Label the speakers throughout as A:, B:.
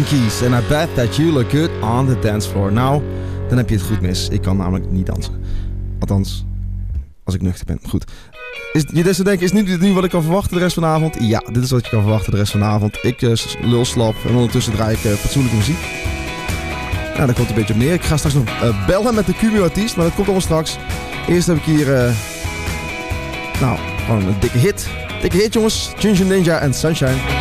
A: Monkeys. And I bet that you look good on the dance floor.
B: Nou, dan heb je het goed mis. Ik kan namelijk niet dansen. Althans, als ik nuchter ben. Goed. Is, je dus denken, is nu, nu wat ik kan verwachten de rest van de avond? Ja, dit is wat je kan verwachten de rest van de avond. Ik eh, lul slap en ondertussen draai ik eh, fatsoenlijke muziek. Nou, daar komt een beetje op neer. Ik ga straks nog eh, bellen met de Cumulatiest, maar dat komt allemaal straks. Eerst heb ik hier, nou, gewoon een dikke hit. Dikke hit jongens. Ginger Ninja en Sunshine.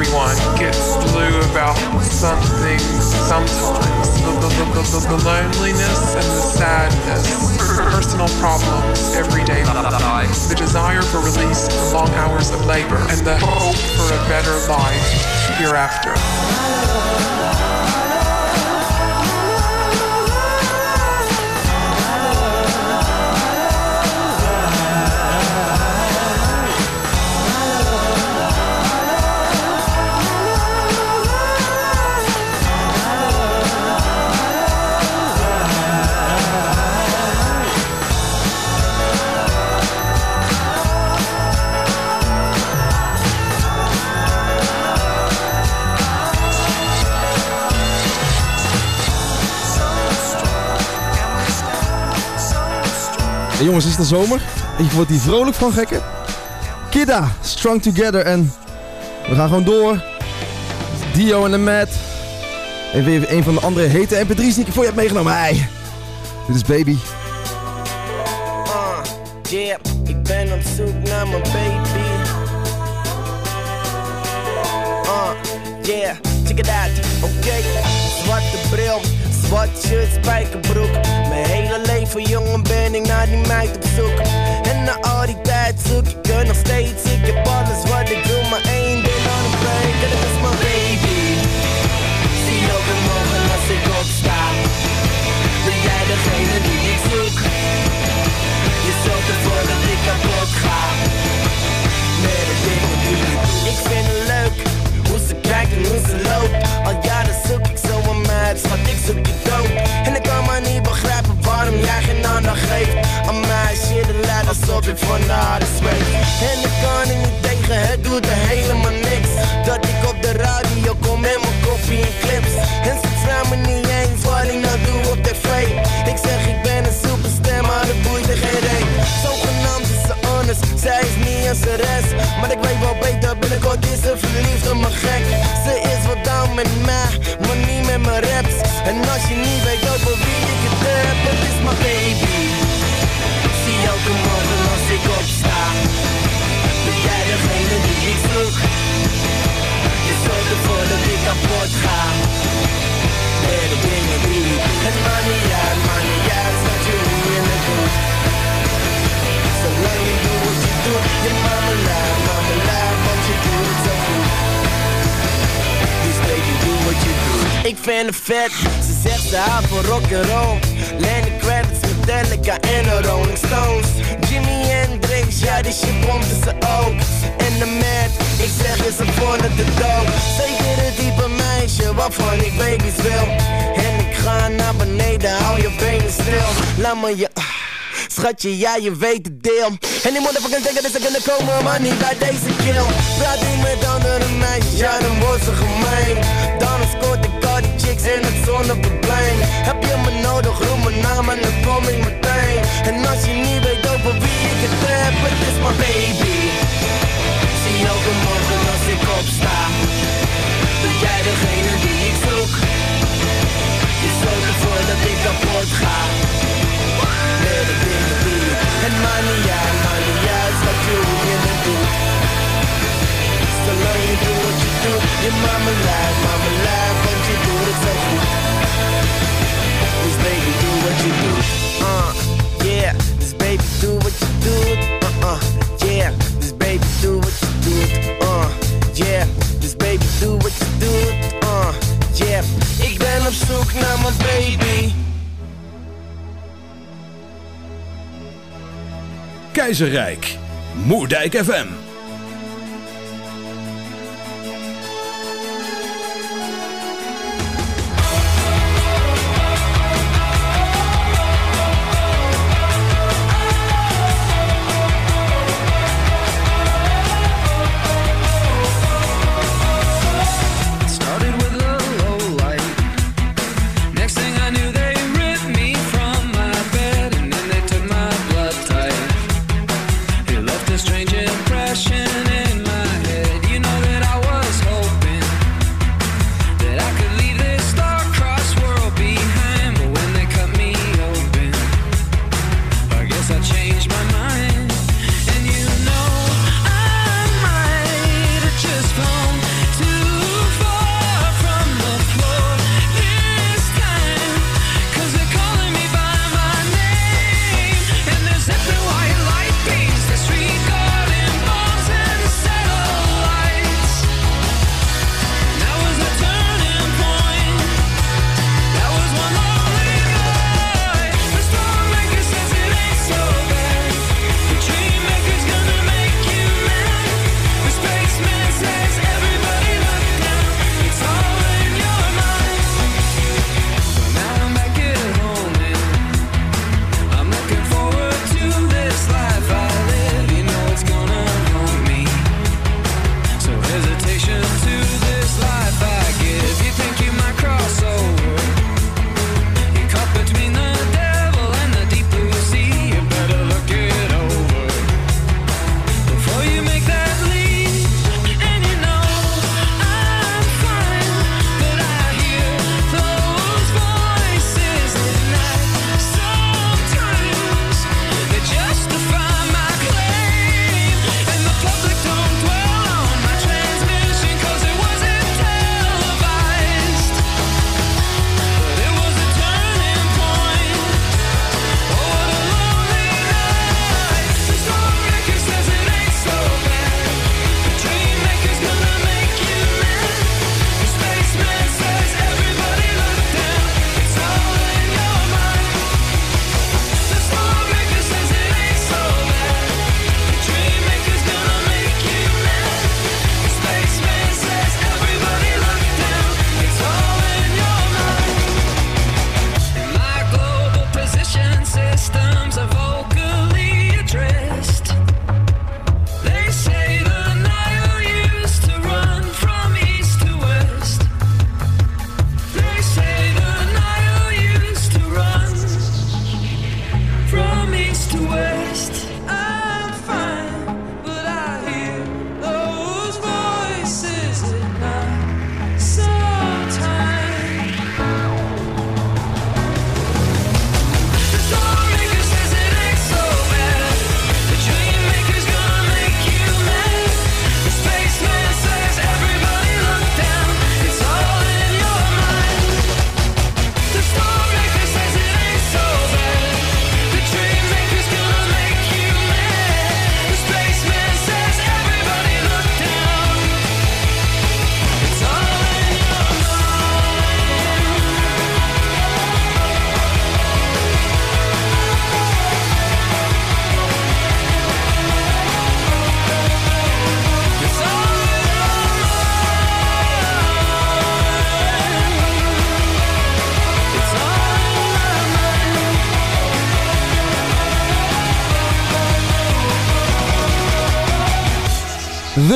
C: Everyone gets blue about something sometimes. The, loneliness and the sadness, personal problems, everyday life, the desire for release from long hours of labor, and the hope for a better life hereafter.
B: Jongens, is het zomer? Ik word hier vrolijk van, gekken. Kidda, Strong Together. En we gaan gewoon door. Dio en de Matt. En weer een van de andere hete mp3's die ik voor je heb meegenomen. Hey. Dit is Baby.
D: Uh, yeah, ik ben op zoek naar mijn baby. Uh, yeah, check it out. Oké, okay. zwarte bril Zwart shirt, spijkerbroek. Mijn hele leven jongen ben ik naar die meid op zoek. En na al die tijd zoek ik er nog steeds. Ik heb alles wat ik doe, maar één ding aan het break. En dat is mijn baby. Zie elke morgen als ik opsta. Ben jij degene die ik zoek? Je zorgt ervoor dat ik kapot ga. Met de dingen die ik doe. Ik vind het leuk hoe ze kijkt en hoe ze loopt. Al jaren zoek ik zo een meid, schat ik zoek je dood. Geeft. Aan shit het lijkt alsof ik van de zweet. En ik kan er niet tegen, het doet er helemaal niks. Dat ik op de radio kom met mijn koffie en clips. En ze vragen me niet eens wat ik nou doe op tv. Ik zeg ik ben een superster, maar dat boeit er geen reet. Zogenaamd is ze anders, zij is niet als de rest. Maar ik weet wel beter, binnenkort is ze verliefd op me gek. Ze is wat down met mij, maar niet met mijn raps. En als je niet weet over wie ik het heb, het is mijn baby. Morgen als ik opsta. Ben jij degene die ik zoek? Je zorgt ervoor dat ik kapot ga. Met de dingen die Het maakt niet uit, maakt niet uit, wat je hoe je het doet. Zolang je doet wat je doet, je mama laat, mama laat, want je doet het zo goed. Dus baby, doe wat je doet. Ik vind het vet, ze zegt ze houdt van rock'n'roll. Lenny En de Rolling Stones. Jimi Hendrix, ja die shit pompte ze ook. En de Matt, ik zeg je ze vonden de dood. Zeker het type meisje waarvan ik baby's wil. En ik ga naar beneden, hou je benen stil. Laat me je... Schatje, ja, je weet het deel. En die motherfuckers denken dat ze kunnen komen, maar niet bij deze kill. Praat niet met andere meisjes, ja, dan wordt ze gemeen. Dan scoort ik al die chicks in het probleem. Heb je me nodig, roep mijn naam en dan kom ik
E: Keizerrijk. Moerdijk FM.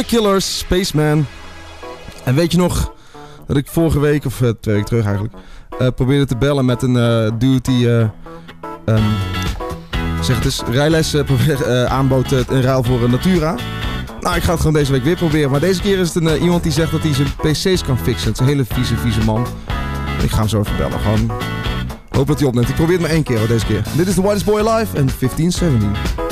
F: Killers, Spaceman. En weet je nog dat ik vorige week, of uh, twee weken terug eigenlijk, uh, probeerde te bellen met een uh, dude die, um, zeg het eens, rijles aanbood in ruil voor Natura. Nou, ik ga het gewoon deze week weer proberen. Maar deze keer is het een, iemand die zegt dat hij zijn PC's kan fixen. Het is een hele vieze, vieze man. Ik ga hem zo even bellen. Gewoon hoop dat hij opneemt. Ik probeer het maar één keer deze keer. Dit is The Whitest Boy Alive en 1517.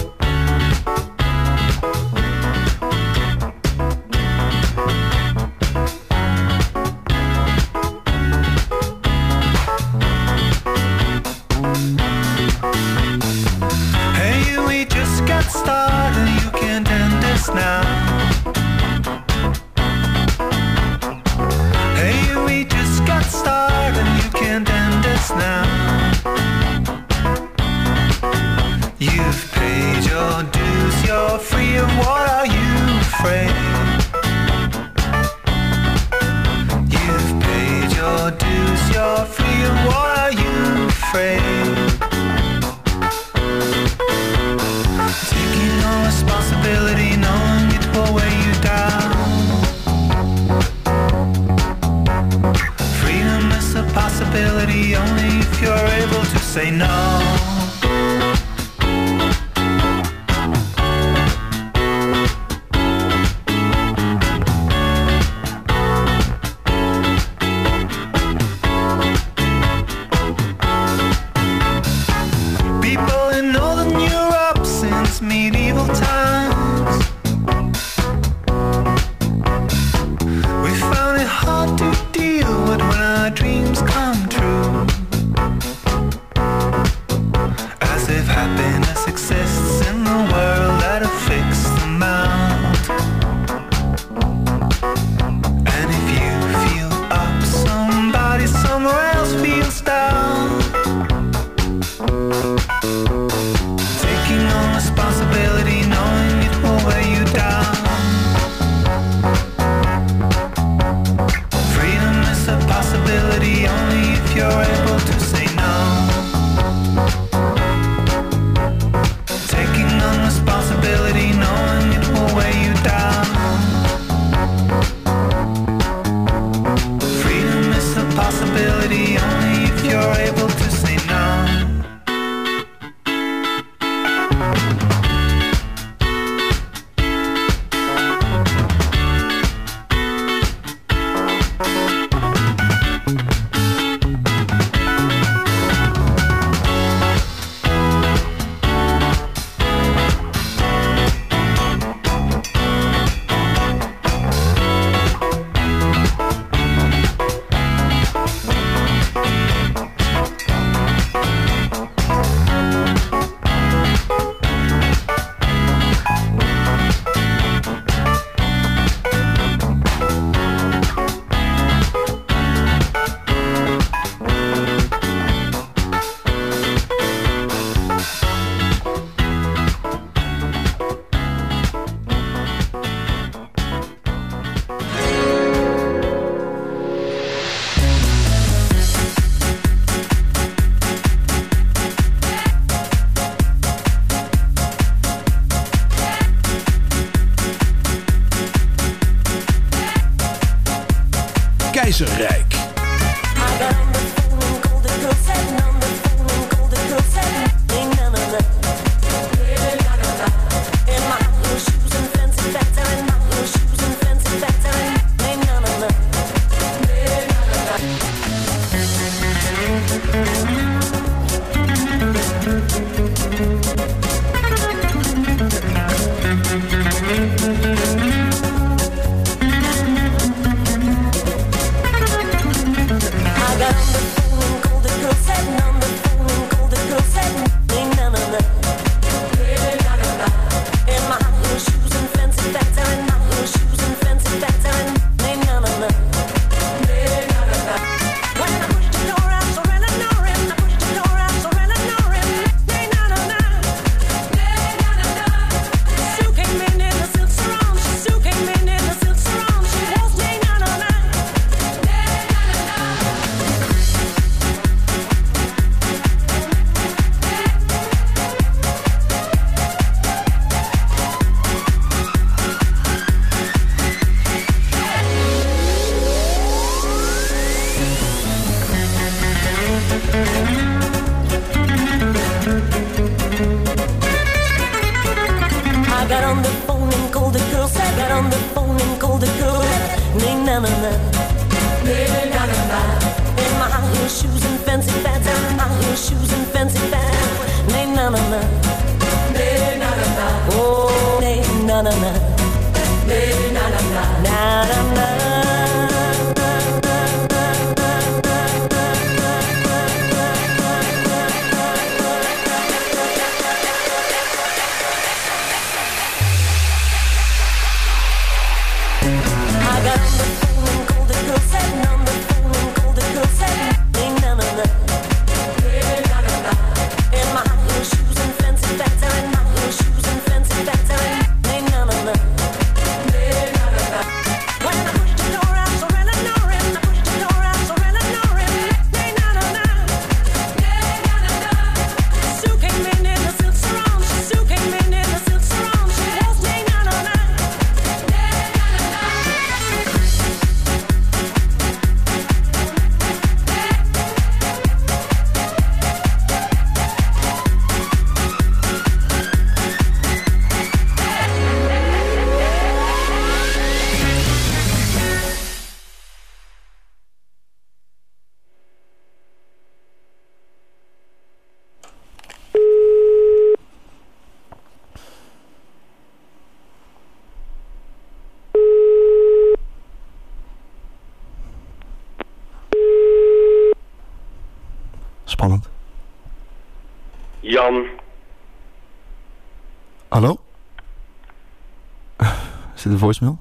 G: voicemail?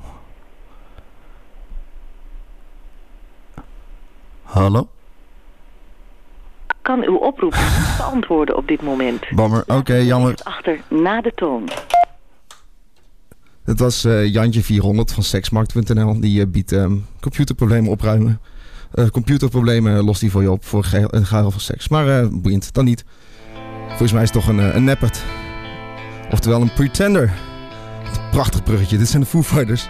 G: Hallo?
H: Kan uw oproep niet beantwoorden op dit moment.
G: Bammer, oké, jammer.
H: Achter na de toon.
G: Het was uh, Jantje 400 van seksmarkt.nl. Die uh, biedt ehm, computerproblemen opruimen. Eh, computerproblemen lost die voor je op voor een geil van seks. Maar boeiend, dan niet. Volgens mij is het toch een, een neppert. Oftewel een pretender. Prachtig bruggetje. Dit zijn de Foo Fighters.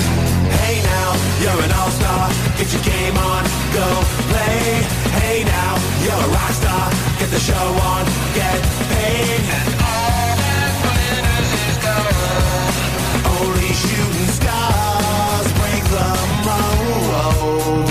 I: Hey now, you're an all-star. Get your game on, go play. Hey now, you're a rock star. Get the show on, get paid. And all that glitters is gold. Only shooting stars break the mold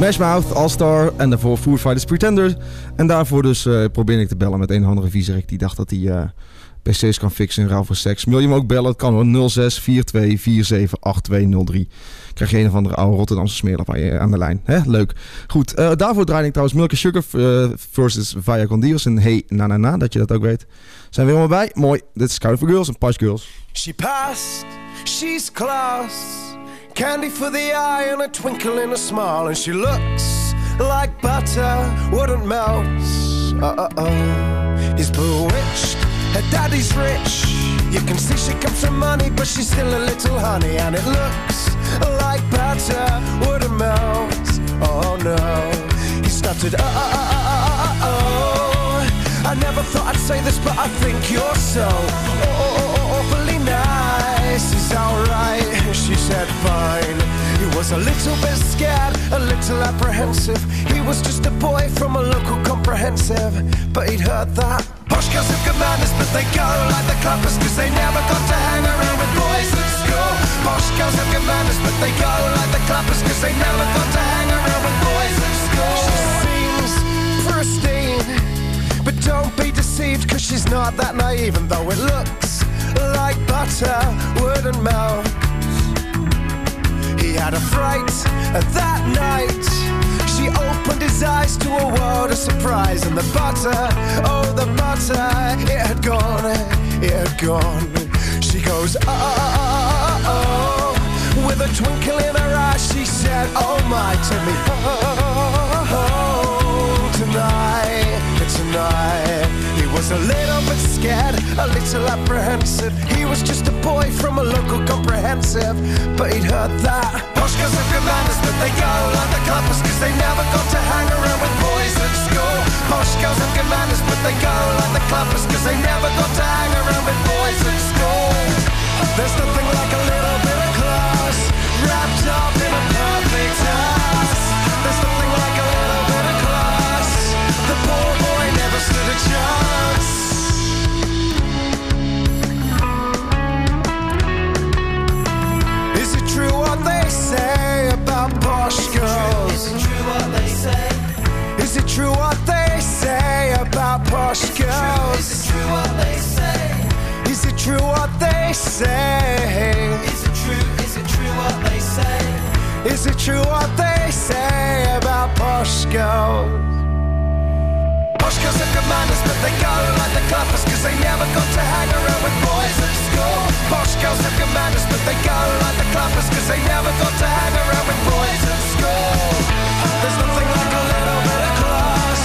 B: Smash Mouth, All-Star en daarvoor Foo Fighters Pretender. En daarvoor dus eh probeer ik te bellen met een of andere viezerik die dacht dat hij eh, PC's kan fixen in ruil voor seks. Wil je hem ook bellen? Het kan hoor. 06 42 47 8203. Krijg je een of andere oude Rotterdamse smeerlap aan, je, aan de lijn. Hè? Leuk. Goed, eh, daarvoor draai ik trouwens Milk Sugar versus Vaya Con Dios. En Hey Na Na Na, dat je dat ook weet. Zijn we helemaal bij? Mooi. Dit is Scout for Girls en Push Girls.
J: She passed, she's class. Candy for the eye and a twinkle in a smile. And she looks like butter, wouldn't melt. Uh uh oh. He's bewitched, her daddy's rich. You can see she comes from money, but she's still a little honey. And it looks like butter, wouldn't melt. Oh no. He stuttered, uh uh uh uh uh uh oh. I never thought I'd say this, but I think you're so oh, oh, oh, awfully nice. Is alright, she said fine. He was a little bit scared, a little apprehensive. He was just a boy from a local comprehensive, but he'd heard that. Posh girls have good but they go like the clappers, cause they never got to hang around with boys at school. Posh girls have good but they go like the clappers, cause they never got to hang around with boys at school. She seems pristine. But don't be deceived, cause she's not that naive, and though it looks like butter wouldn't melt. He had a fright uh, that night. She opened his eyes to a world of surprise, and the butter, oh, the butter, it had gone, it had gone. She goes, oh, oh, oh, oh. with a twinkle in her eye, she said, oh my, to me, oh, oh, oh, oh tonight, tonight. Was a little bit scared, a little apprehensive. He was just a boy from a local comprehensive, but he'd heard that. Posh girls have good manners, but they go like the clappers, cause they never got to hang around with boys at school. Posh girls have good manners, but they go like the clappers, cause they never got to hang around with boys at school. There's nothing like a little bit of class, wrapped up in a perfect ass. There's nothing like a little bit of class. The boy Is it true what they say about Poshkos? Is it true what they say? About posh girls? Posh girls? Good manners, but they go like the clappers, cause they never got to hang around with boys at school. Posh girls have good manners, but they go like the clappers, cause they never got to hang around with boys at school. There's nothing like a little bit of class,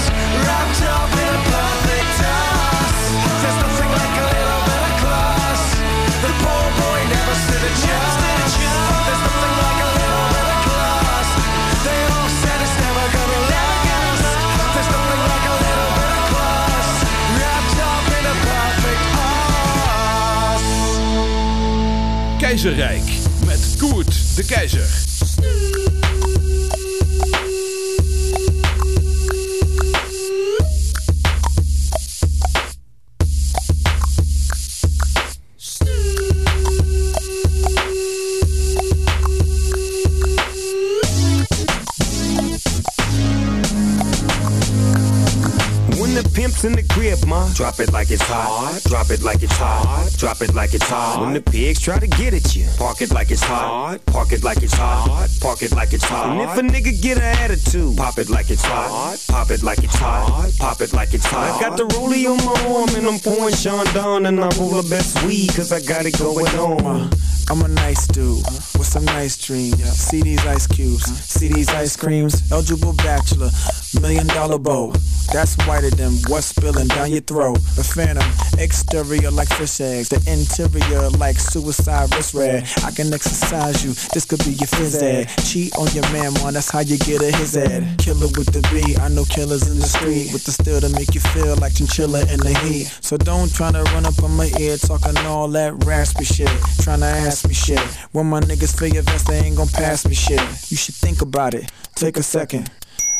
J: wrapped up in a perfect task. There's nothing like a little bit of class. The poor boy never stood a chance.
E: Keizerrijk met Koert de Keizer.
K: Drop it like it's hot. Drop it like it's hot. Drop it like it's hot. When the pigs try to get at you, park it like it's hot. Park it like it's hot. Park it like it's hot. And if a nigga get an attitude, pop it like it's hot. Pop it like it's hot. Pop it like it's hot. I got the rollie on my arm and I'm pouring Sean down and I roll the best weed cause I got it going on.
L: Uh, I'm a nice dude with some nice dreams. See these ice cubes, uh-huh. see these ice creams. Eligible bachelor, Million dollar bow. That's whiter than what's spilling down your throat. The phantom, exterior like fish eggs, the interior like suicide wrist red. I can exercise you, this could be your phys. Cheat on your man, man, that's how you get a his ed. Killer with the B, I know killers in the street with the steel to make you feel like chinchilla in the heat. So don't try to run up on my ear talking all that raspy shit. Tryna ask me shit. When my niggas feel your vest, they ain't gon' pass me shit. You should think about it. Take a second.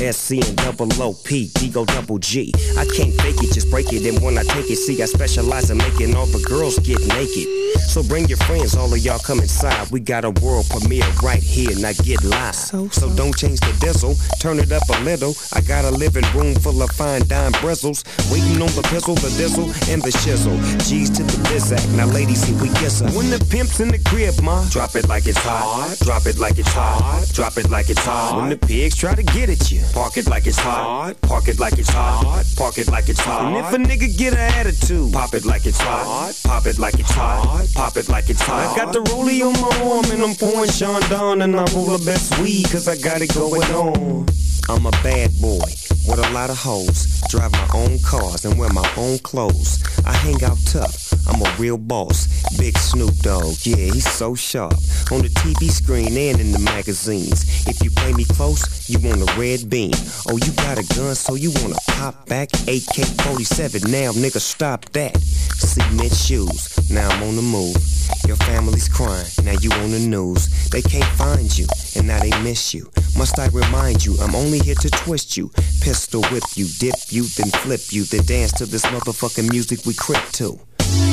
K: SC and double OP, Ego double G. I can't fake it, just break it. And when I take it, see, I specialize in making all the girls get naked. So bring your friends, all of y'all come inside. We got a world premiere right here, now get live. So, so don't change the diesel, turn it up a little. I got a living room full of fine dime bristles. Waiting on the pistol, the diesel, and the shizzle. G's to the bizac, now ladies, see we kiss her. When the pimp's in the crib, ma, drop it like it's hot. Drop it like it's hot. Drop it like it's hot. When the pigs try to get at you, park it like it's hot. Park it like it's hot. Park it like it's hot. And if a nigga get an attitude, pop it like it's hot. Pop it like it's hot. Pop it like it's hot. I got the rollie on my arm and I'm pouring Sean down and I roll the best weed cause I got it going on. I'm a bad boy with a lot of hoes. Drive my own cars and wear my own clothes. I hang out tough. I'm a real boss. Big Snoop Dogg, yeah, he's so sharp. On the TV screen and in the magazines. If you play me close, you want a red Oh, you got a gun, so you wanna pop back? AK-47, now nigga, stop that. Cement shoes, now I'm on the move. Your family's crying, now you on the news. They can't find you, and now they miss you. Must I remind you, I'm only here to twist you. Pistol whip you, dip you, then flip you, then dance to this motherfucking music we crip to.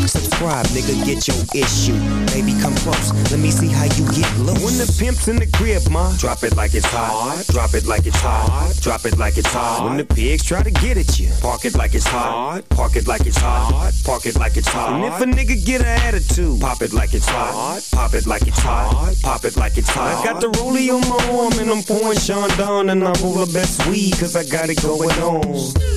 K: Subscribe, nigga, get your issue. Baby, come close. Let me see how you get loose. When the pimp's in the crib, ma, drop it like it's hot. Drop it like it's hot. Drop it like it's hot. When the pigs try to get at you, park it like it's hot. Park it like it's hot. Park it like it's hot. And if a nigga get an attitude, pop it like it's hot. Pop it like it's hot. Pop it like it's hot. I got the rollie on my arm and I'm pouring Sean down and I roll the best weed cause I got it going on.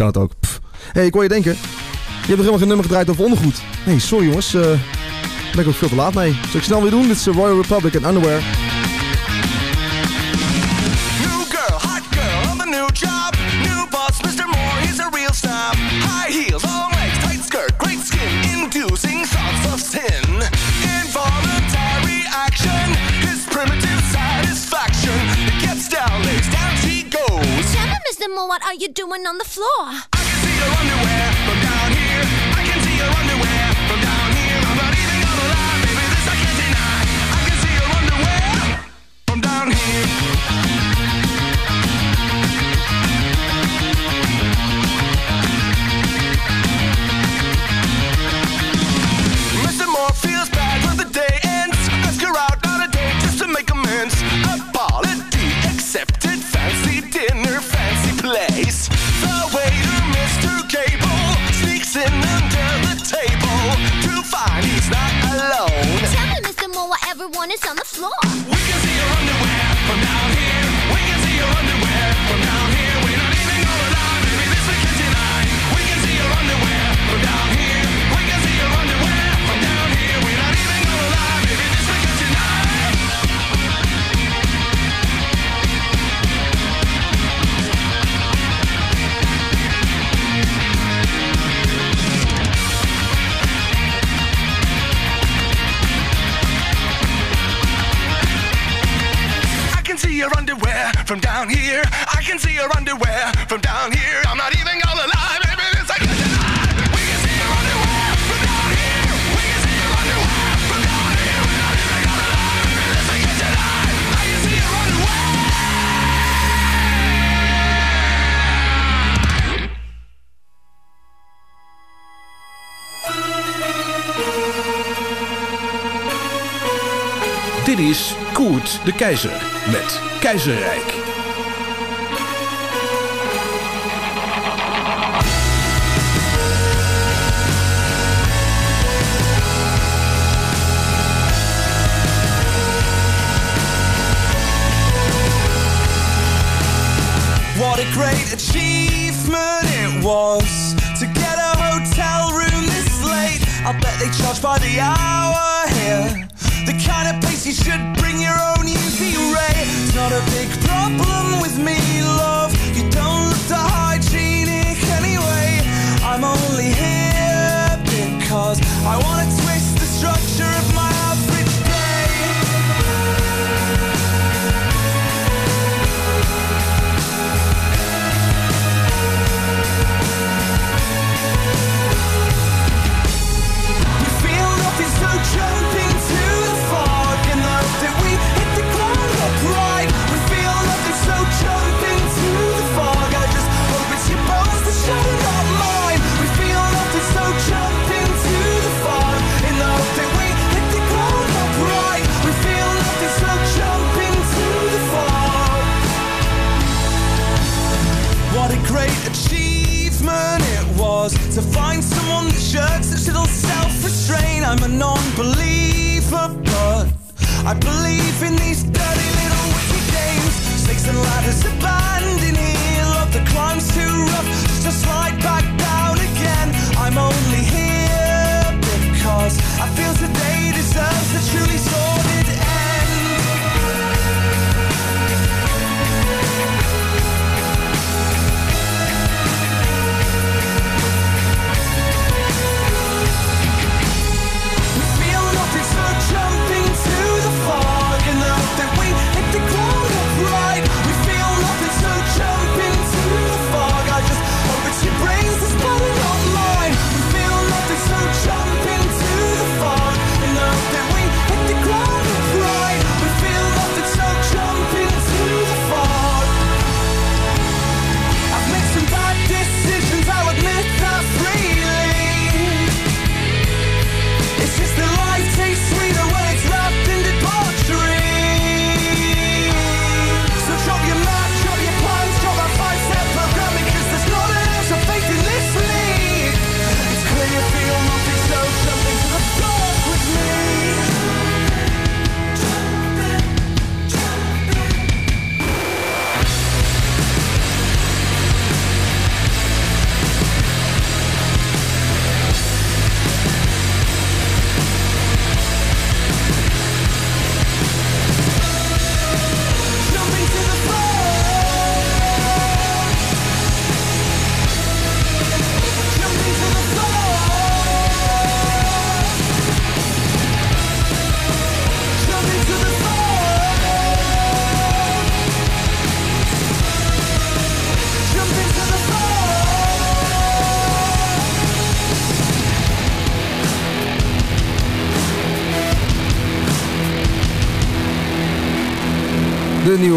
B: Kan het ook. Hey, ik hoor je denken. Je hebt nog helemaal geen nummer gedraaid over ondergoed. Nee, sorry jongens. daar ben ik ook veel te laat mee. Zal ik snel weer doen? Dit is Royal Republic en Underwear.
M: Are you doing on the floor?
N: de Keizer met Keizerrijk.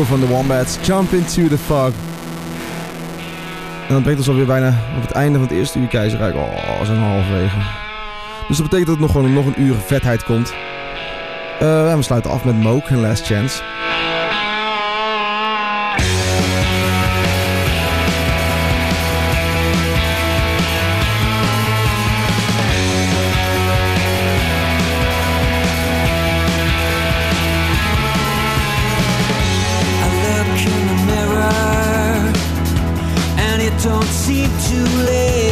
B: van de Wombats, Jump Into The Fog. En dat brengt ons alweer bijna op het einde van het eerste uur keizerrijk. Oh, we zijn halverwege. Dus dat betekent dat er nog, gewoon nog een uur vetheid komt. Uh, we sluiten af met Moke en Last Chance.
O: don't seem too late.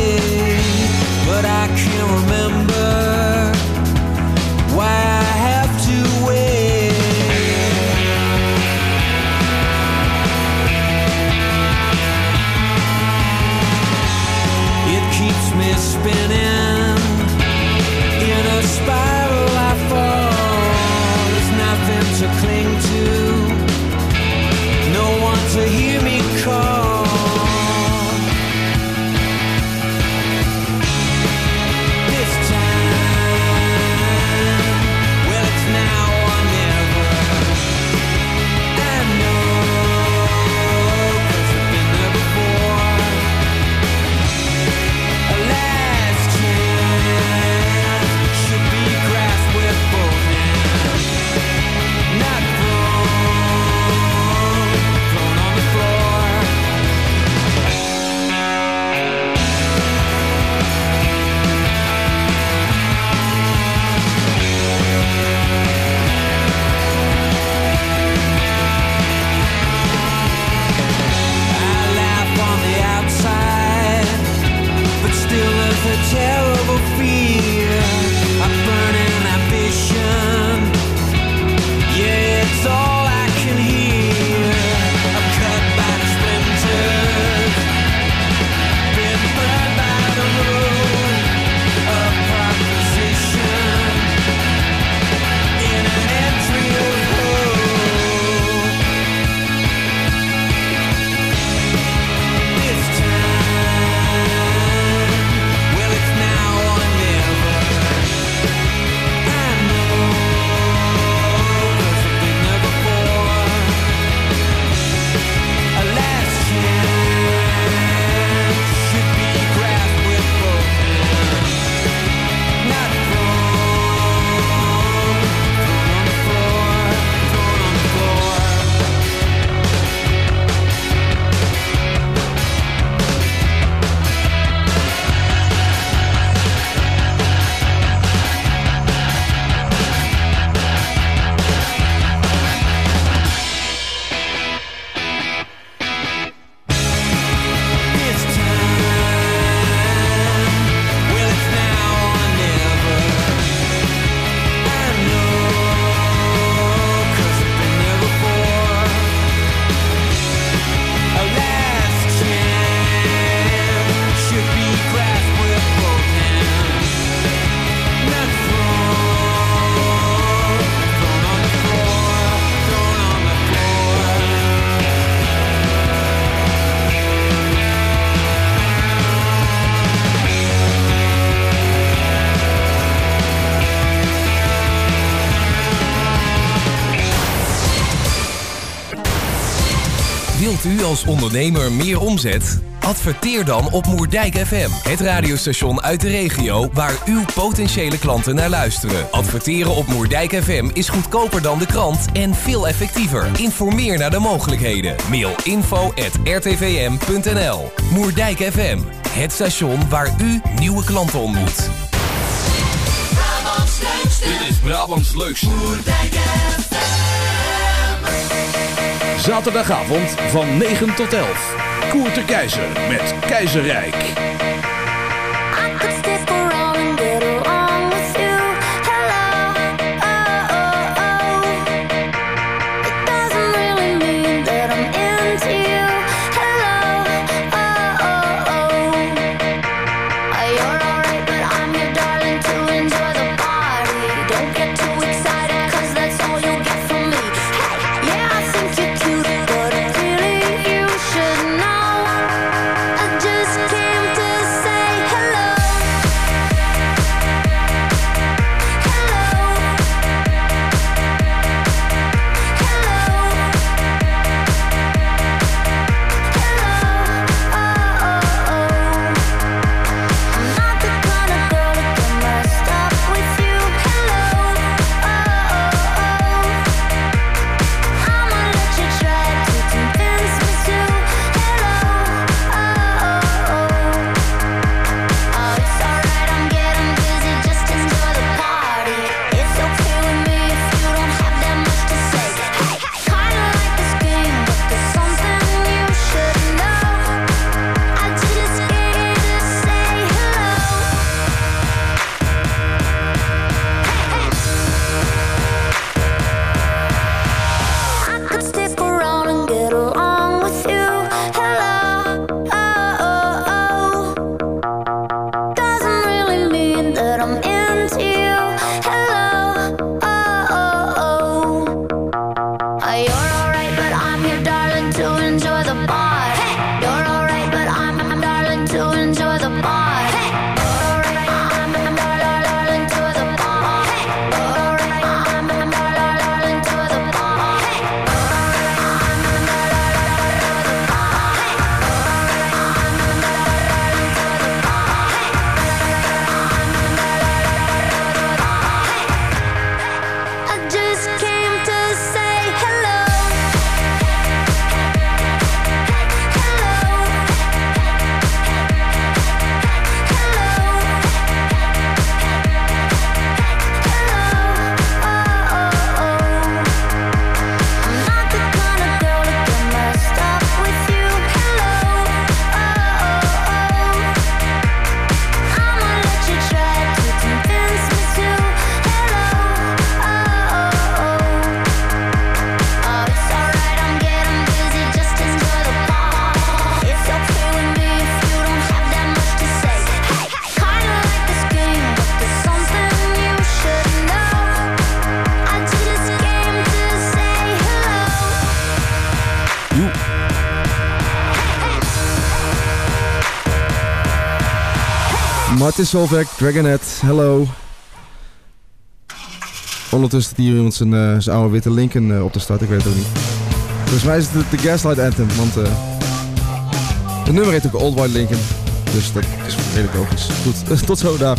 P: Als ondernemer meer omzet? Adverteer dan op Moerdijk FM, het radiostation uit de regio waar uw potentiële klanten naar luisteren. Adverteren op Moerdijk FM is goedkoper dan de krant en veel effectiever. Informeer naar de mogelijkheden. Mail info at rtvm.nl Moerdijk FM, het station waar u nieuwe klanten ontmoet.
G: Brabants leukste.
E: Dit is Brabants leukste.
G: Moerdijk
E: Zaterdagavond van 9 tot 11. Koert de Keizer met Keizerrijk.
B: Martin Solveig, Dragonet, hello. Ondertussen zit hier iemand zijn, eh, zijn oude witte Lincoln eh, op de start, ik weet het ook niet. Volgens mij is het de, de Gaslight Anthem, want eh het nummer heet ook Old White Lincoln. Dus dat is redelijk logisch. Goed, tot zo daar.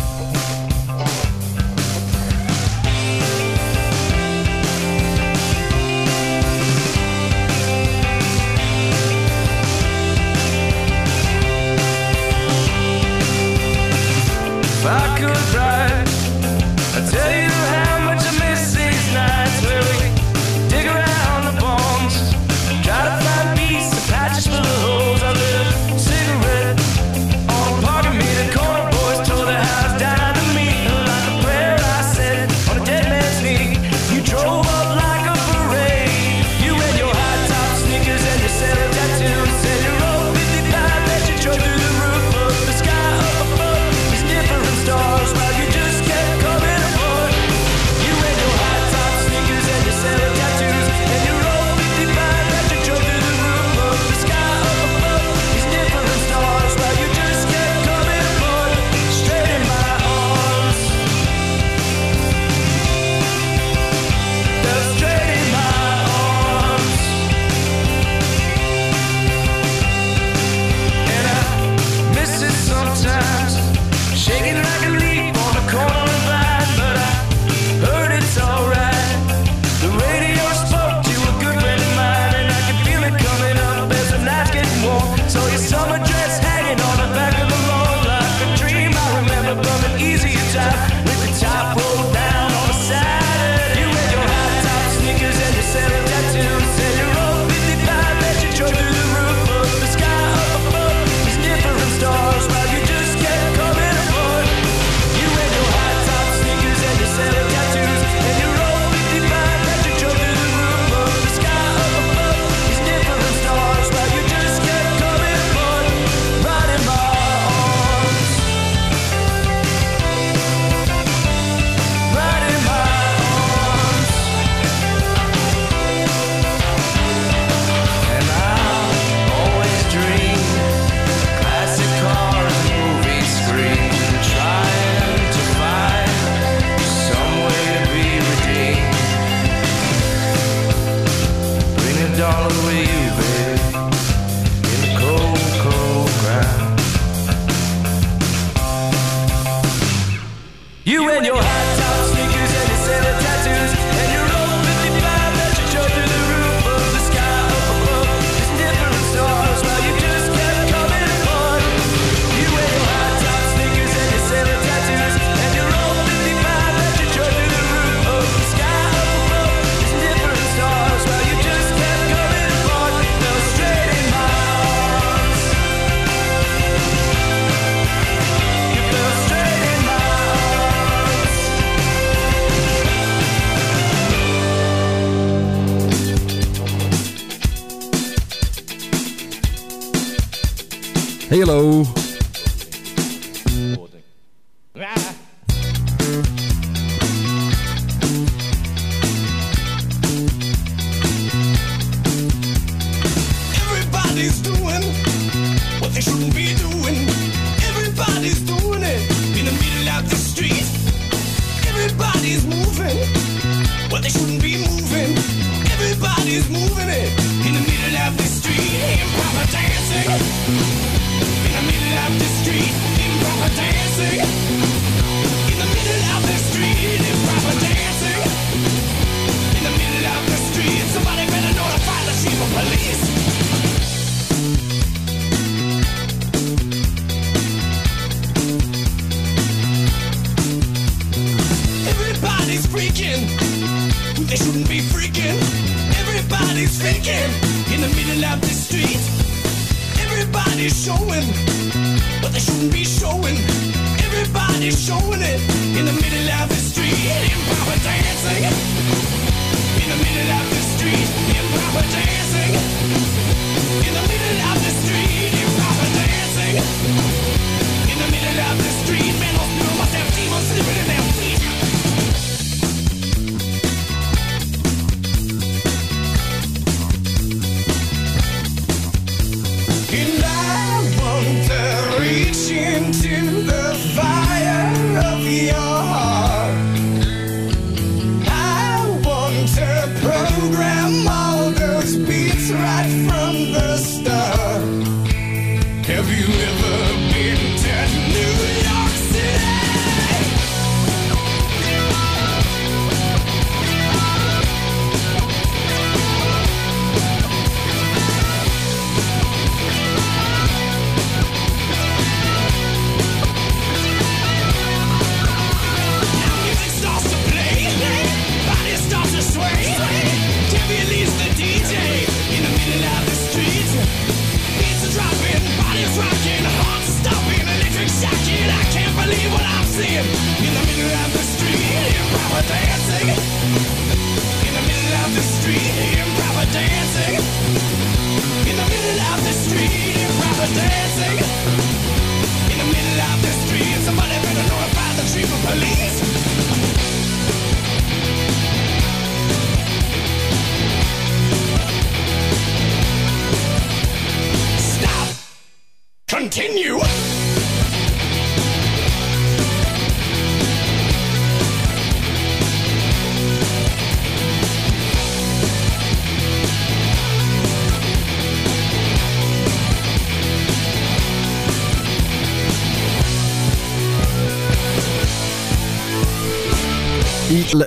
G: Hello.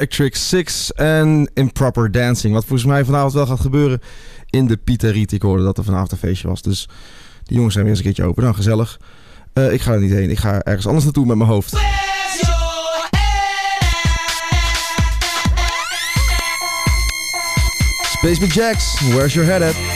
B: Trick Six en Improper Dancing. Wat volgens mij vanavond wel gaat gebeuren in de Pieter Riet. Ik hoorde dat er vanavond een feestje was. Dus die jongens zijn weer eens een keertje open. Dan gezellig. Eh, ik ga er niet heen. Ik ga ergens anders naartoe met mijn hoofd. Space Jacks, where's your head at?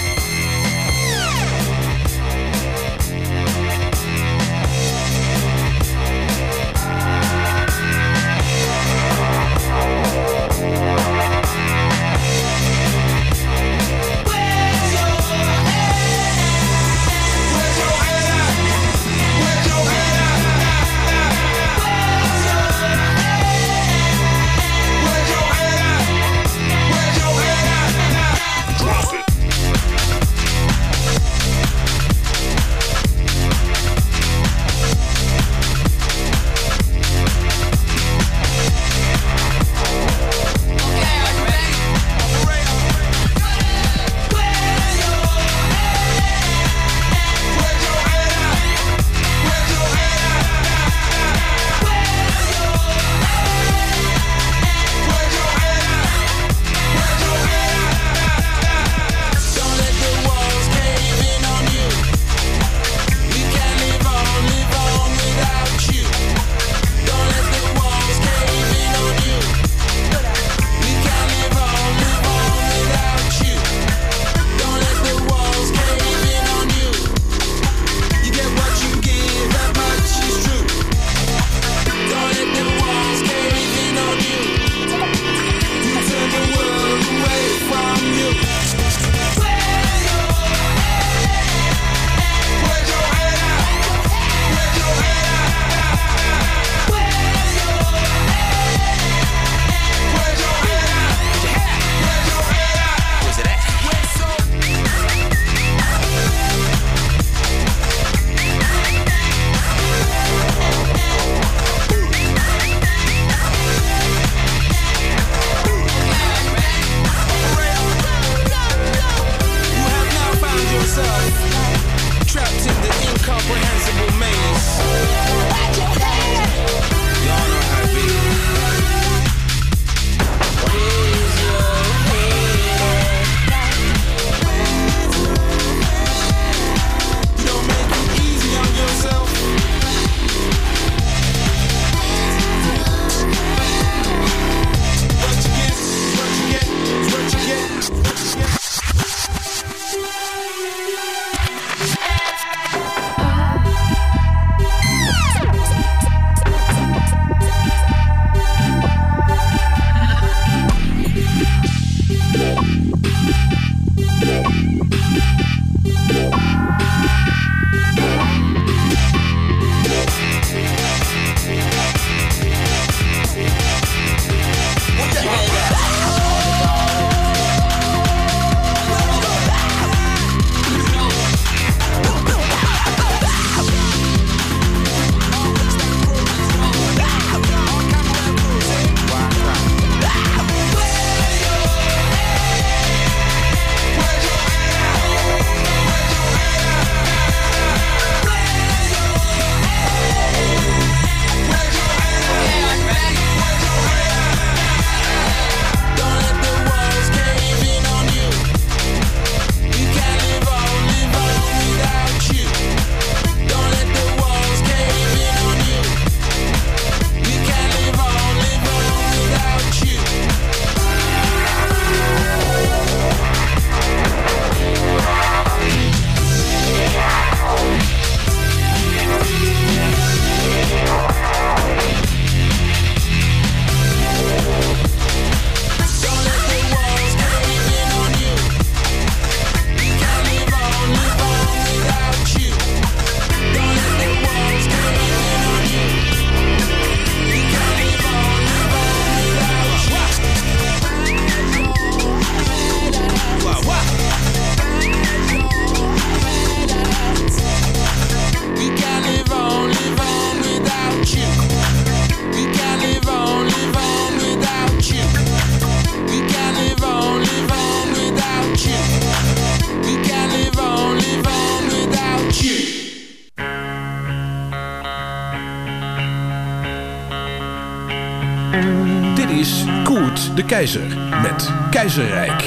N: Keizerrijk.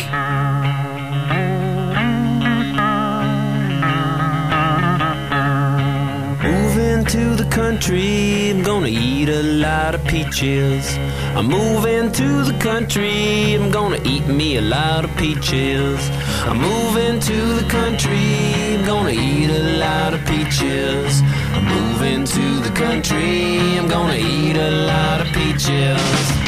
Q: Moving to the country, I'm gonna eat a lot of peaches. I'm moving to the country, I'm gonna eat me a lot of peaches. I'm moving to the country, I'm gonna eat a lot of peaches. I'm moving to the country, I'm gonna eat a lot of peaches. Peaches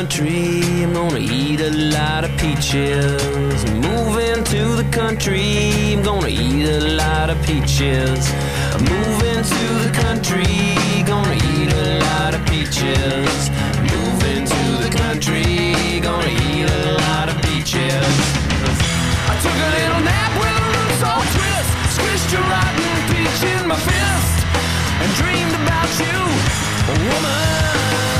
Q: country, I'm gonna eat a lot of peaches. Moving to the country, I'm gonna eat a lot of peaches. Moving to the country, gonna eat a lot of peaches. The country, gonna eat a lot of peaches. I took a little nap with a twist. Squished a rotten peach in my fist. And dreamed about you, woman.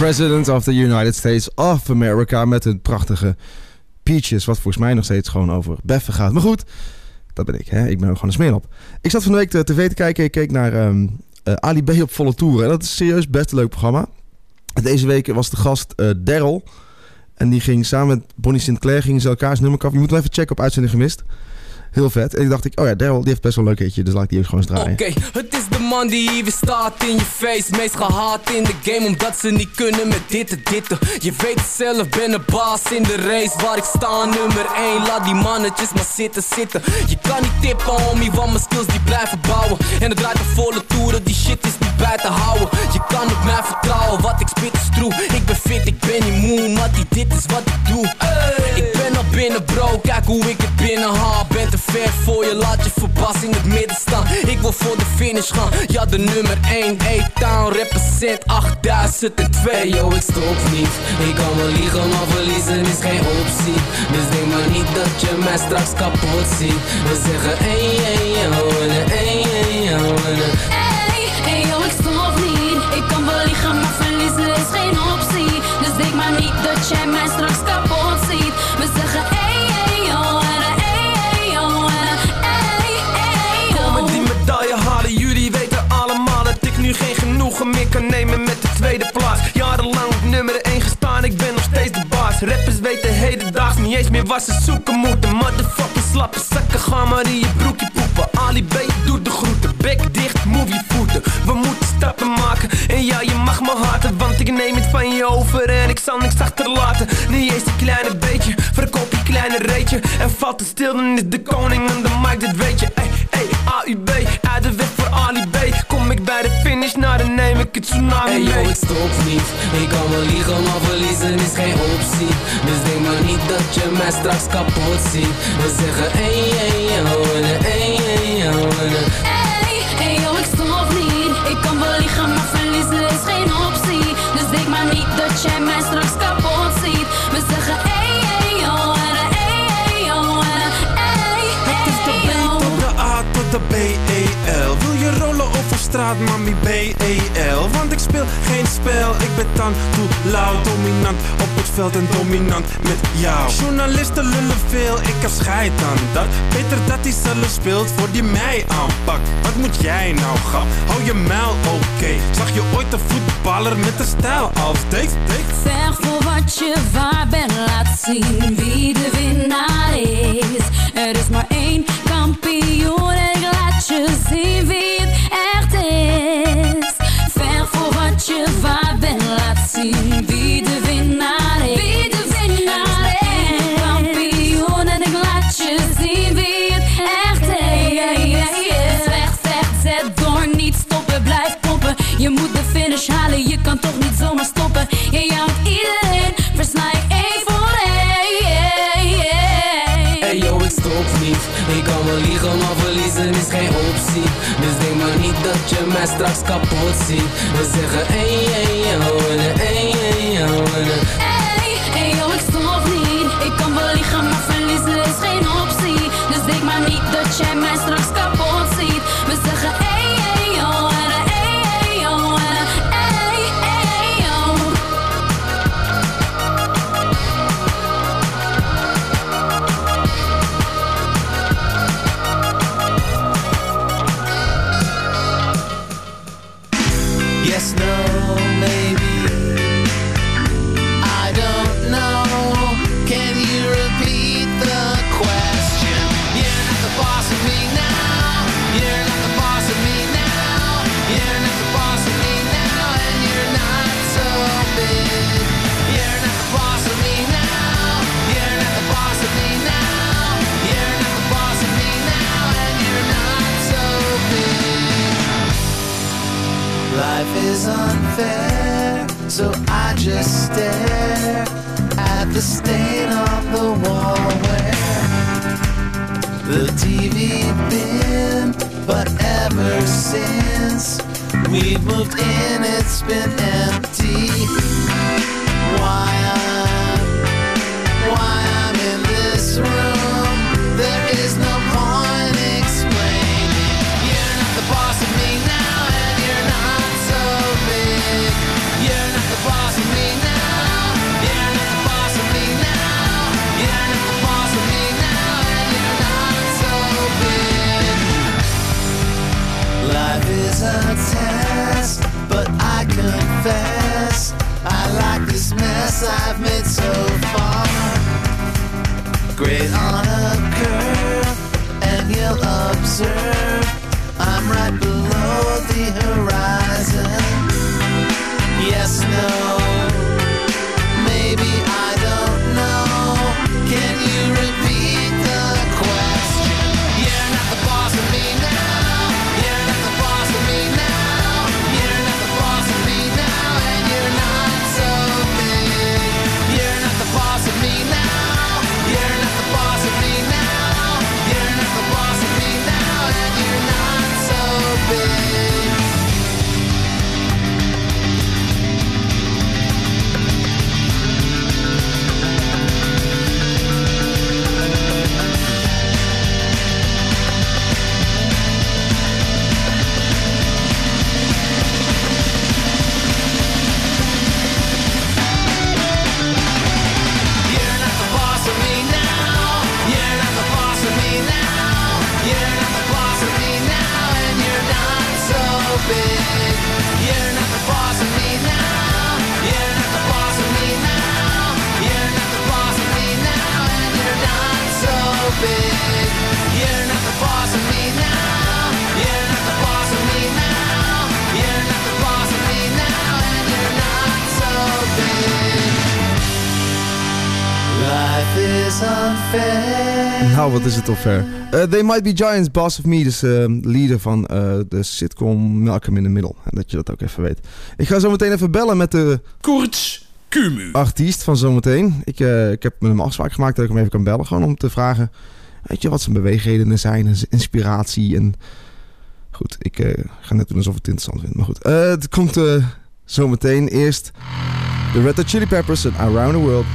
B: President of the United States of America met een prachtige Peaches, wat volgens mij nog steeds gewoon over beffen gaat. Maar goed, dat ben ik, hè? ik ben gewoon een smeerlap. Ik zat van de week de tv te kijken, ik keek naar eh, Ali B op volle toeren. En dat is serieus best een leuk programma. Deze week was de gast eh Daryl. En die ging samen met Bonnie Sinclair gingen ze elkaars nummer kappen. Je moet hem even checken op Uitzending Gemist. Heel vet. En ik dacht, ik, oh ja, Daryl die heeft best wel een leuk hitje. Dus laat ik die even gewoon eens draaien.
O: Oké, het is de man die even staat in je face. Meest gehaat in de game omdat ze niet kunnen met dit en dit. Je weet het zelf, ben een baas in de race. Waar ik sta, nummer 1. Laat die mannetjes maar zitten, zitten. Je kan niet tippen, homie, want mijn skills die blijven bouwen. En het draait een volle toeren, die shit is niet bij te houden. Je kan op mij vertrouwen, wat ik spit is true. Ik ben fit, ik ben niet moe, maar die dit is wat ik doe. Ik ben al binnen, bro, kijk hoe ik het binnen haal ver voor je, laat je verbaas in het midden staan. Ik wil voor de finish gaan, ja de nummer 1 A-Town represent 8002 Yo, ik stop niet, ik kan wel liegen maar verliezen is geen optie. Dus denk maar niet dat je mij straks kapot ziet. We zeggen
R: 1 1 1 1 1 1 genoegen meer kan nemen met de tweede plaats. Jarenlang op nummer 1 gestaan, ik ben nog steeds de baas. Rappers weten hedendaags niet eens meer waar ze zoeken moeten. Motherfucking slappe zakken, gaan maar in je broekje poepen. Ali B doet de groeten, bek dicht, move je voeten. We moeten stappen maken en ja, je mag me haten, want ik neem het van je over en ik zal niks achterlaten. Niet eens een kleine beetje, verkoop je kleine reetje. En valt te stil, dan is de koning aan de mic, dit weet je. Ey, ey, AUB, uit de weg voor Ali B. Kom ik bij de finish, nou dan neem ik het tsunami
O: Hey yo,
R: mee.
O: ik stop niet. Ik kan wel liegen, maar verliezen is geen optie. Dus denk maar niet dat je mij straks kapot ziet. We zeggen ey, ey, yo, en ey, ey, yo, en
S: Hey, hey, yo, ik stop niet. Ik kan wel liegen, maar verliezen is geen optie. Dus denk maar niet dat jij mij straks kapot
T: BEL. Wil je rollen over straat, mami, BEL? Want ik speel geen spel, ik ben dan toe lauw. Dominant op het veld en dominant met jou. Journalisten lullen veel, ik heb scheid aan dat. Beter dat hij zelf speelt voor die mij aanpakt. Wat moet jij nou, grap? Hou je muil, oké. Zag je ooit een voetballer met een stijl als deze?
S: Zeg voor wat je waar bent, laat zien wie de winnaar is. Er is maar één kampioen je zien wie het echt is. Ver voor wat je waar bent, laat zien wie de winnaar is. Wie de winnaar is. Kampioen en ik laat je zien wie het echt is. Zeg, zeg, zet door, niet stoppen, blijf pompen. Je moet de finish halen, je kan toch niet zomaar stoppen. Je jankt iedereen, versla je één voor één.
O: Hey yo, ik stop niet. Ik kan wel liegen, Dus denk maar niet dat je mij straks kapot ziet. We zeggen hey, hey, yo, en hey, hey, een
S: Hey, hey yo, ik stop niet. Ik kan wel liegen, maar verliezen is geen optie. Dus denk maar niet dat jij mij straks kapot
A: I stare at the stain on the wall where the TV been. But ever since we've moved in, it's been empty. Why I've made so far. Great on a curve, and you'll observe I'm right below the horizon. Yes, no, is
B: het onver. Eh They Might Be Giants, Boss of Me, dus eh, leader van eh, de sitcom Malcolm in the Middle. En dat je dat ook even weet. Ik ga zo meteen even bellen met de...
E: Koorts Kumu.
B: Artiest van zometeen. Ik, eh, ik heb met hem afspraak gemaakt dat ik hem even kan bellen. Gewoon om te vragen, weet je, wat zijn beweegredenen zijn en zijn inspiratie. En goed, ik ga net doen alsof ik het interessant vind. Maar goed, het komt eh, zometeen eerst de Red Hot Chili Peppers en Around the World.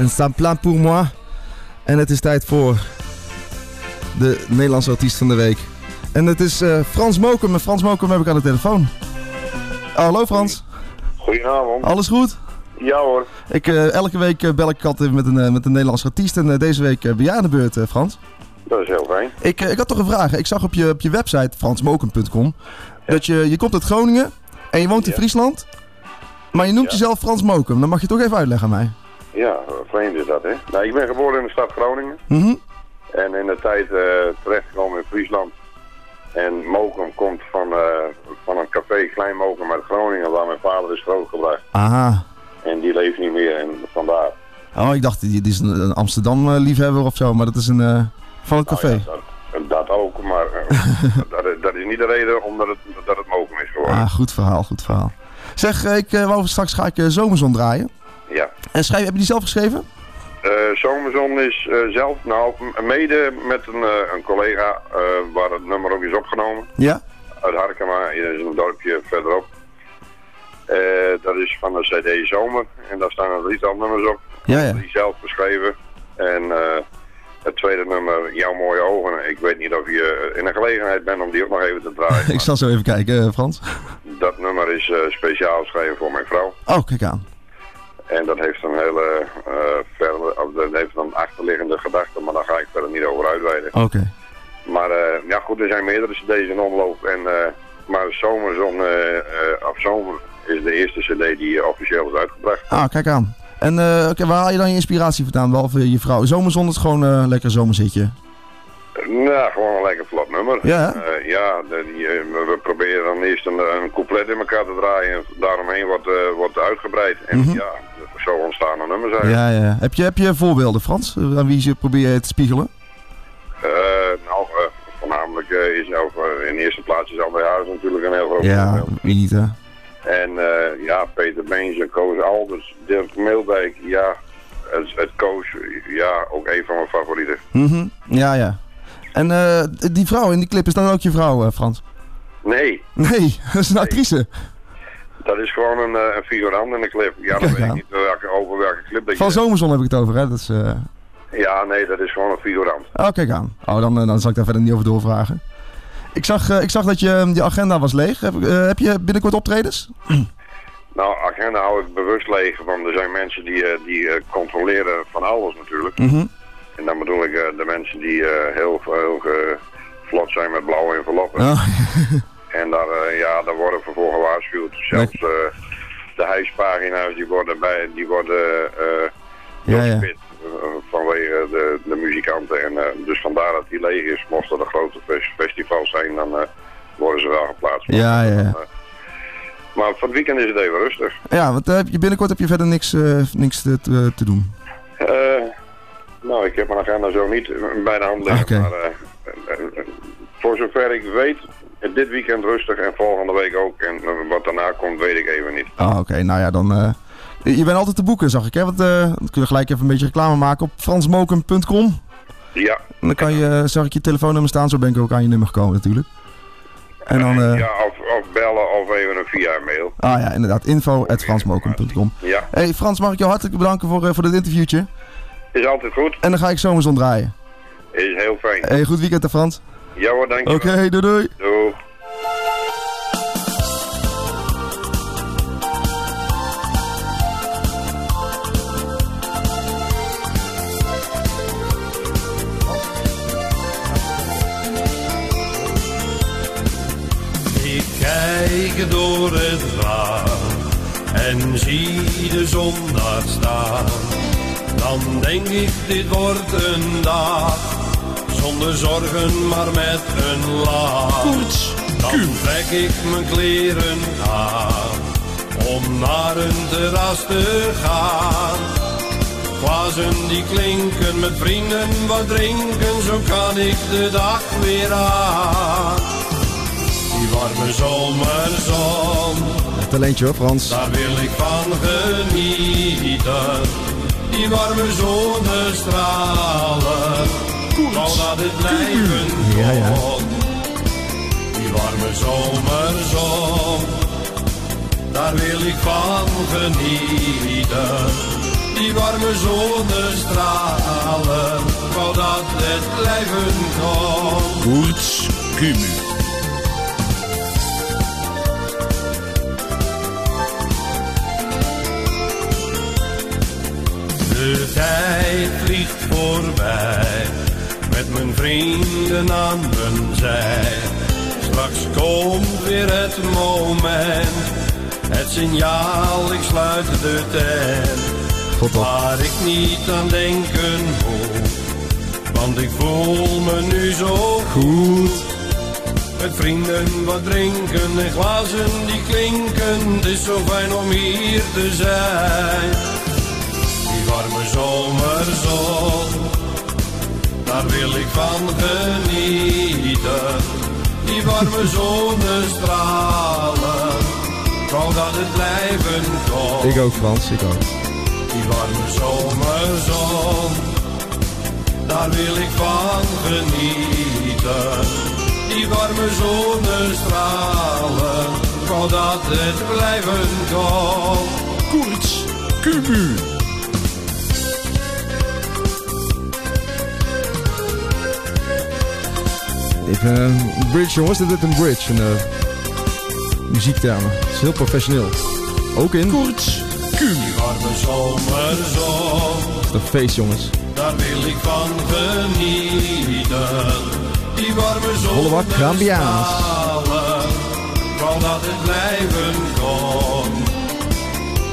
U: En
B: staan plan pour moi. En het is tijd voor de Nederlandse artiest van de week. En het is eh, Frans Mokum. En Frans Mokum heb ik aan de telefoon. Hallo Frans.
V: Goedenavond.
B: Alles goed?
V: Ja hoor.
B: Ik, eh, elke week eh, bel ik altijd met een, met een Nederlandse artiest. En deze week ben jij aan de beurt, Frans.
V: Dat is heel fijn.
B: Ik, ik had toch een vraag. Ik zag op je, op je website fransmokum.com dat je, je komt uit Groningen en je woont in Friesland. Maar je noemt jezelf Frans Mokum. Dan mag je toch even uitleggen aan mij.
V: Ja, vreemd is dat hè. Nou, ik ben geboren in de stad Groningen.
B: Mhm.
V: En in de tijd eh, terechtgekomen in Friesland. En Mokum komt van, eh, van een café Klein Mokum uit Groningen waar mijn vader is grootgebracht.
B: Aha.
V: En die leeft niet meer en vandaar.
B: Oh, ik dacht, dit is een, Amsterdam-liefhebber of zo. Maar dat is een eh, van het café.
V: En Dat ook, maar eh, dat, is- dat is niet de reden omdat het, dat het Mokum is geworden.
B: Ah, goed verhaal, goed verhaal. Zeg, eh, ik eh, straks ga ik eh, Zomerzon draaien.
V: Ja.
B: En schrijf, heb je die zelf geschreven?
V: Eh Zomerzon is eh, zelf, nou, mede met een, eh, een collega waar het nummer ook is opgenomen.
B: Ja?
V: Uit Harkema, is een dorpje verderop. Dat is van de CD Zomer en daar staan een drietal nummers op.
B: Ja, ja.
V: Die zelf geschreven. En het tweede nummer, Jouw Mooie Ogen. Ik weet niet of je in de gelegenheid bent om die ook nog even te draaien.
B: ik zal zo even kijken, Frans.
V: Dat nummer is speciaal geschreven voor mijn vrouw.
B: Oh, kijk aan.
V: En dat heeft een hele eh verder, dat heeft een achterliggende gedachte, maar daar ga ik verder niet over uitweiden.
B: Oké.
V: Maar eh, ja goed, er zijn meerdere cd's in omloop. En, eh, maar Zomerzon, of Zomer, is de eerste cd die officieel is uitgebracht.
B: Ah, kijk aan. En oké, waar haal je dan je inspiratie vandaan, behalve je vrouw? Zomerzon is gewoon eh lekker zomerzitje.
V: Nou, gewoon een lekker vlot nummer.
B: Ja,
V: Eh, ja, die, eh, we proberen dan eerst een, een couplet in elkaar te draaien en daaromheen wordt, eh, wordt uitgebreid. En
B: Mhm.
V: ja, zo ontstaan er nummers uit.
B: Ja, ja. Heb je, heb je voorbeelden, Frans? Eh, Aan wie je probeer je te spiegelen?
V: Eh, nou, eh, voornamelijk eh, is nou, eh, in eerste plaats is André Huis natuurlijk een heel groot
B: Ja, wie niet, hè?
V: En eh, ja, Peter Beens en Koos Alders, Dirk Meeldijk, ja, het, het Koos, ja, ook een van mijn favorieten.
B: Mhm, Ja, ja. En eh, die vrouw in die clip is dan ook je vrouw, eh, Frans?
V: Nee,
B: Nee, dat is een actrice.
V: dat is gewoon een, eh, een figurant in de clip. Ja, dan
B: Kijk
V: weet ik niet welke, over welke clip dat je...
B: Van Zomerzon heb ik het over, hè? Dat is,
V: Ja, nee, dat is gewoon een figurant.
B: Oh, kijk aan. Oh, dan, dan zal ik daar verder niet over doorvragen. Ik zag, ik zag dat je, eh, je agenda was leeg. Heb, heb je binnenkort optredens?
V: Nou, agenda hou ik bewust leeg, want er zijn mensen die, die controleren van alles natuurlijk.
B: Mhm.
V: En dan bedoel ik eh, de mensen die eh, heel, heel vlot zijn met blauwe enveloppen.
B: Oh.
V: En daar, eh, ja, daar worden we voor gewaarschuwd. Zelfs de huispagina's die worden, bij, die worden
B: Ja, ja.
V: vanwege de, de muzikanten. En dus vandaar dat die leeg is. Mochten er grote fes- festivals zijn, dan worden ze wel geplaatst.
B: Ja, ja, ja.
V: Maar voor het weekend is het even rustig.
B: Ja, want heb je binnenkort heb je verder niks, niks te, te, te doen.
V: Nou, ik heb mijn agenda zo niet bij de hand liggen.
B: Oké.
V: Maar eh, eh, eh, voor zover ik weet, dit weekend rustig en volgende week ook. En wat daarna komt, weet ik even niet.
B: Ah, oké. Nou ja, dan... je bent altijd te boeken, zag ik, hè? Want eh, dan kun je gelijk even een beetje reclame maken op fransmoken.com.
V: Ja,
B: En dan kan je, zag ik je telefoonnummer staan, zo ben ik ook aan je nummer gekomen natuurlijk. En dan...
V: ja of, of bellen of even een via mail.
B: Ah ja, inderdaad. Info at fransmoken.com.
V: Ja,
B: Hey Frans, mag ik jou hartelijk bedanken voor, voor dit interviewtje.
V: Is altijd goed.
B: En dan ga ik zomerzon draaien.
V: Is heel fijn.
B: Hey, goed weekend hè Frans.
V: Ja hoor, dankjewel.
B: Oké, doei doei.
V: Doeg.
W: Ik kijk door het raam en zie de zon daar staan. Dan denk ik, dit wordt een dag zonder zorgen, maar met een lach. Dan trek ik mijn kleren aan om naar een terras te gaan. Glazen die klinken met vrienden wat drinken, zo kan ik de dag weer aan. Die warme zomerzon,
B: Talentje hoor, Frans.
W: daar wil ik van genieten. Die warme zonnestralen, al dat het blijven
B: Ja, ja.
W: Die warme zomerzon, daar wil ik van genieten. Die warme zonnestralen, al dat het blijven kon.
E: Koerts Kumu.
W: De tijd vliegt voorbij, met mijn vrienden aan mijn zij. Straks komt weer het moment, het signaal, ik sluit de tent. Waar ik niet aan denken hoef, want ik voel me nu zo goed. Met vrienden wat drinken en glazen die klinken, het is zo fijn om hier te zijn. Die warme zomerzon, daar wil ik van genieten. Die warme zonnestralen, wou dat het blijven kon.
B: Ik ook Frans, ik ook.
W: Die warme zomerzon, daar wil ik van genieten. Die warme zonnestralen, wou dat het blijven kon.
E: Koerts Kumu.
B: Even een bridge jongens, dit is een bridge. Een uh, muziektermen. Het is heel professioneel. Ook in...
E: Koerts Kumu.
W: Die warme zomerzon,
B: een feest jongens.
W: daar wil ik van genieten. Die warme
B: Vollebak Gambiaans.
W: zonnestralen, ik wou dat het blijven kon.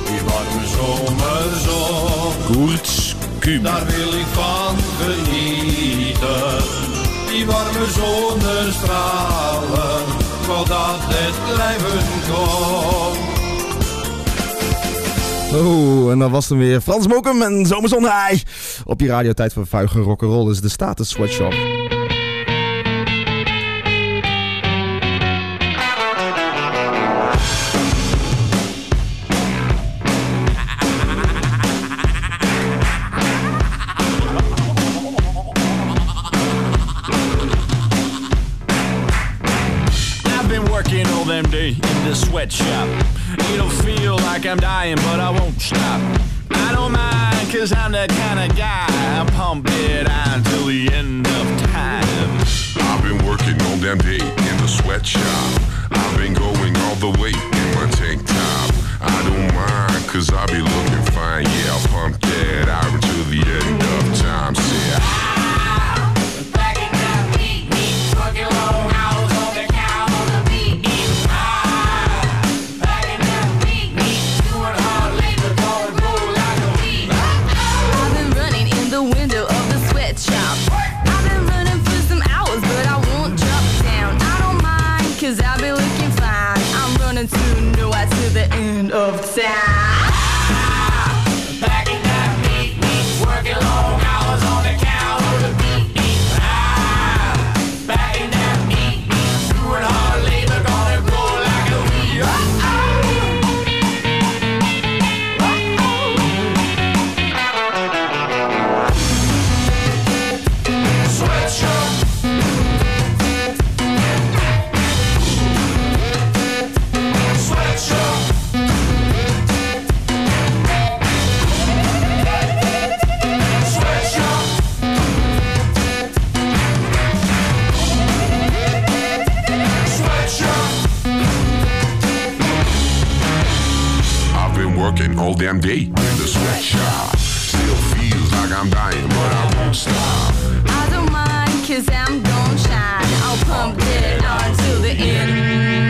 W: Die warme zomerzon,
E: Koerts Kumu.
W: daar wil ik van genieten. Die warme zonnestralen, ik wou dat het blijven kon.
B: Oh, en dan was hem weer Frans Mokum en Zomerzon. Op je radio tijd voor vuige rock'n'roll is de Status Sweatshop.
X: damn day in the sweatshop. Still feels like I'm dying, but I won't stop.
S: I don't mind, cause I'm gon' shine. I'll pump it on to the end.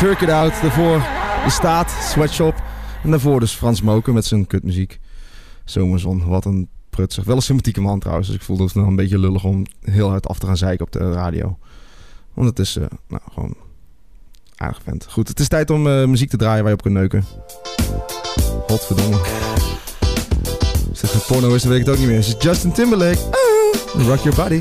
B: turk It Out. Daarvoor De Staat, Sweatshop. En daarvoor dus Frans Moken met zijn kutmuziek. Zomerzon, wat een prutsig. Wel een sympathieke man trouwens. Dus ik voelde het nog een beetje lullig om heel hard af te gaan zeiken op de radio. Want het is eh, nou, gewoon aardig vent. Goed, het is tijd om eh, muziek te draaien waar je op kunt neuken. Godverdomme. Als het porno is, dan weet ik het ook niet meer. Het is Justin Timberlake. Ah, rock your body.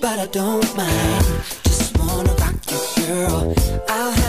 A: but I don't mind. Just wanna rock you, girl. I'll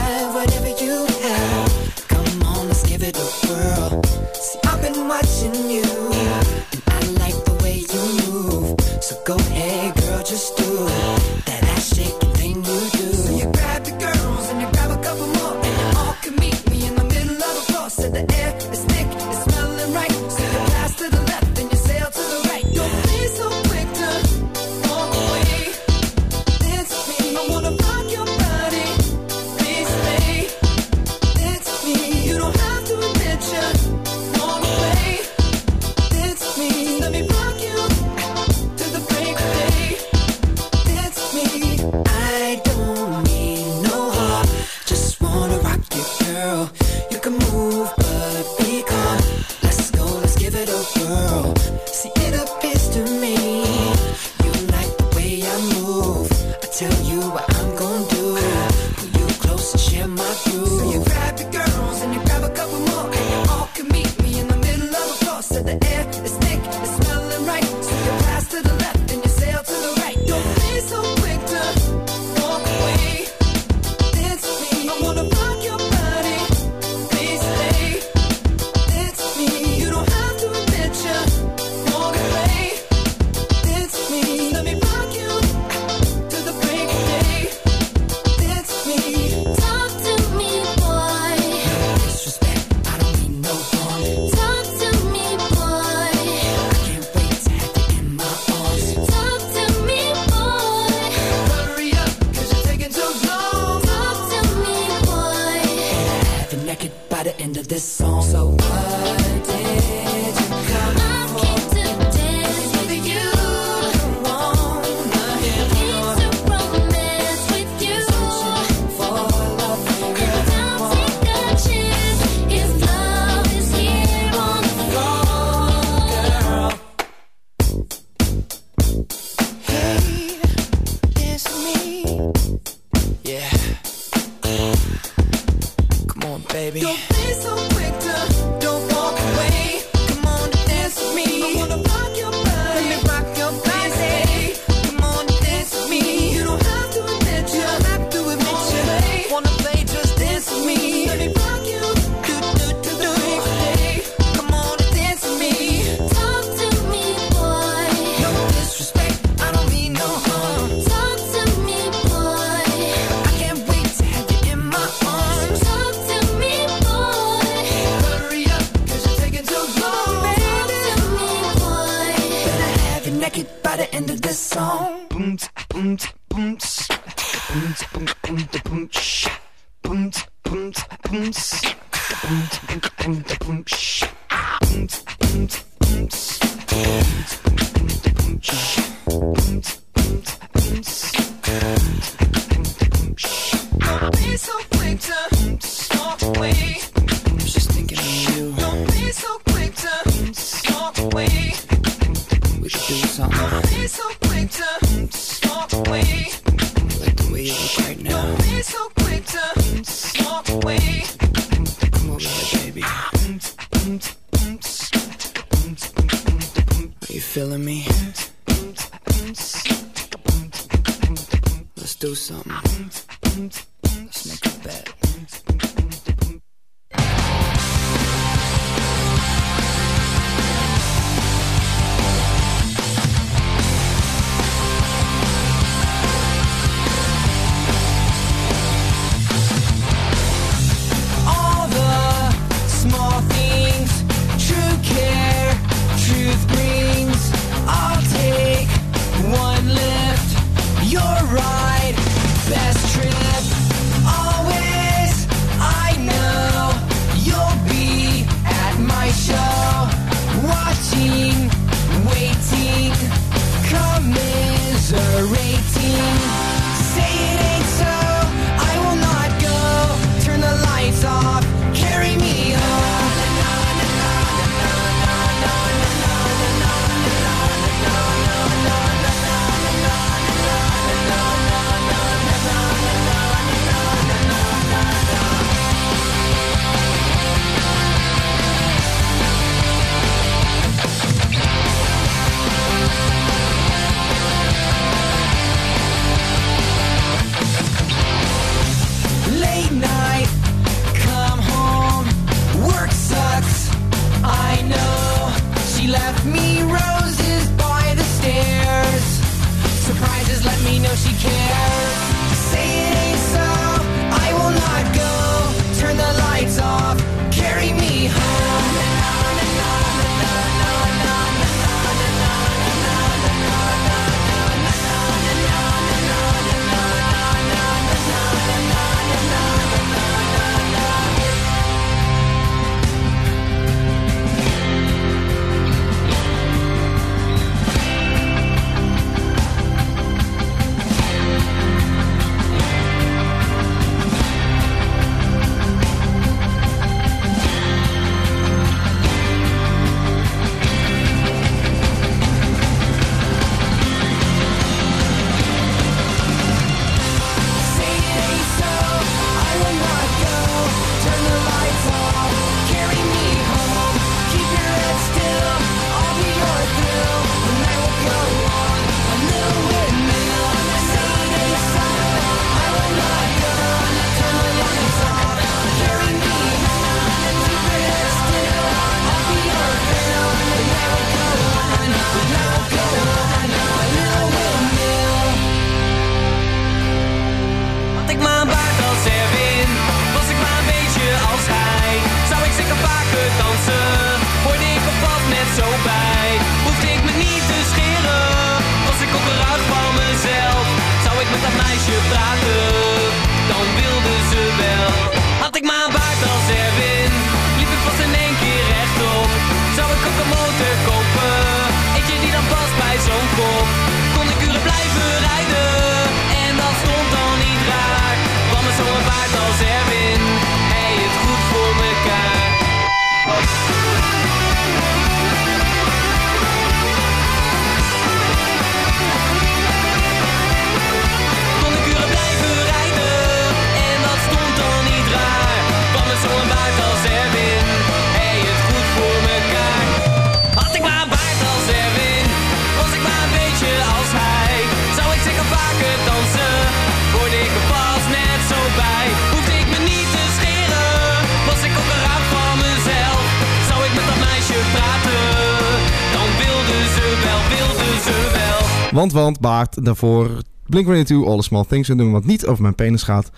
B: Want want baard. Daarvoor Blink-182, All the Small Things. en doen wat niet over mijn penis gaat.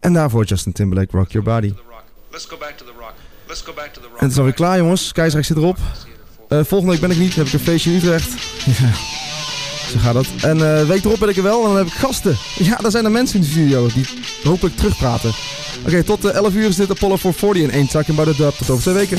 B: En daarvoor Justin Timberlake, Rock Your Body. En het is alweer klaar jongens. Keizerrijk zit erop. Eh, volgende week ben ik niet. Heb ik een feestje in Utrecht. Zo gaat dat. En uh, week erop ben ik er wel en dan heb ik gasten. Ja, daar zijn er mensen in de studio die hopelijk terugpraten. Oké, tot eh, 11 uur is dit Apollo 440 in één zak en bij de dub. Tot over twee weken.